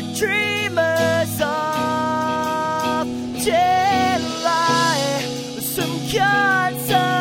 dreamers of daylight. Some kinds of